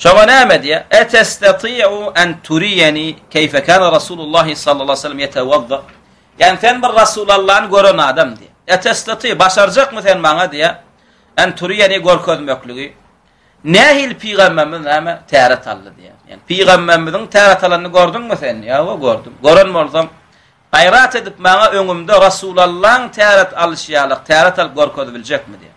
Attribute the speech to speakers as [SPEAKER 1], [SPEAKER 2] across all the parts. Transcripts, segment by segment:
[SPEAKER 1] Şoňa näme diýýär? Etestati'u en turiýeni keýfe kana Rasulullahi sallallahu aleýhi we sellem ýetewazza? Ýagny sen bir Rasulallany gören adam diýýär. Etestati, başarjakmy sen maňa diýýär? En turiýeni görkezmekligi. Nähili pygamberimiz näme täret aldy diýýär. Ýagny pygamberimiziň täret alanyny gördüňmi sen? Ýa-o, gördüm. Gören bolsaň, gaýrat edip maňa öňümde Rasulallaň täret alyşy ýaly täret alyp görkezibiljekmi diýýär.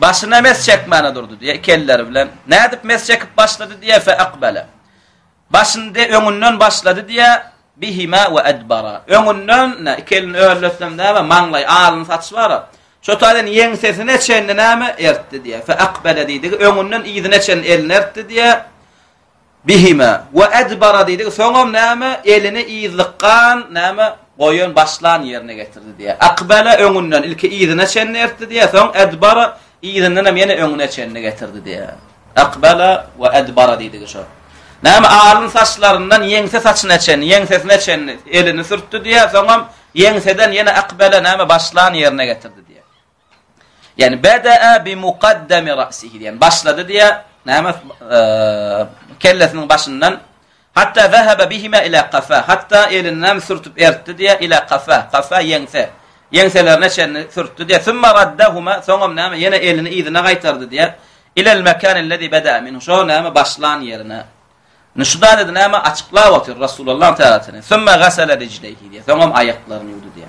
[SPEAKER 1] Başyna mes çekmäne durdy diýe, iki elleri bilen. Nädip mes çekip başlady diýe, fe akbele. Başyny diýe, öňünden başlady diýe, bihima we edbara. Öňünden, nä, iki elini örletdem näme, maňlaý, alny saçy bara. Şo taýdan ýeňsesine çenli näme, ertdi diýe. Fe akbele diýdigi, öňünden yzyna çenli elini ertdi diýe. Bihima, we edbara diýdigi, soňam näme, elini yzlykgan, näme, goýan, başlan ýerine getirdi diýýär. Akbala, öňünden, ilki yzyna çenli ertdi diýýär, soň edbara, yzyndanam ýene öňüne çenli getirdi diýýär. Akbala, we edbara diýdigi şo. Näme, alyn saçlaryndan ýeňse saçyna çenli, ýeňsesine çenli elini sürtdi diýýär, soňam ýeňseden ýene akbala, näme, başlan ýerine getirdi diýýär. Ýani bada'a bi muqaddami ra'sihi diýen başlady diýä. Näme kellesiniň başyndan hatta zahaba bihima ila qafa. Hatta elinden sürtüp ertdi diýä ila qafa. Qafa ýeňse. Ýeňselerine çenli sürtdi diýä. Summa raddahuma soňam näme ýene elini yzyna gaýtardy diýä. Ila al makan allazi bada'a minhu. Şo näme başlan ýerine. Nu şu zady näme açyklap otyr Rasulullah taýatini. Summa gasala rijlihi diýä. Soňam aýaklaryny ýuwdy diýä.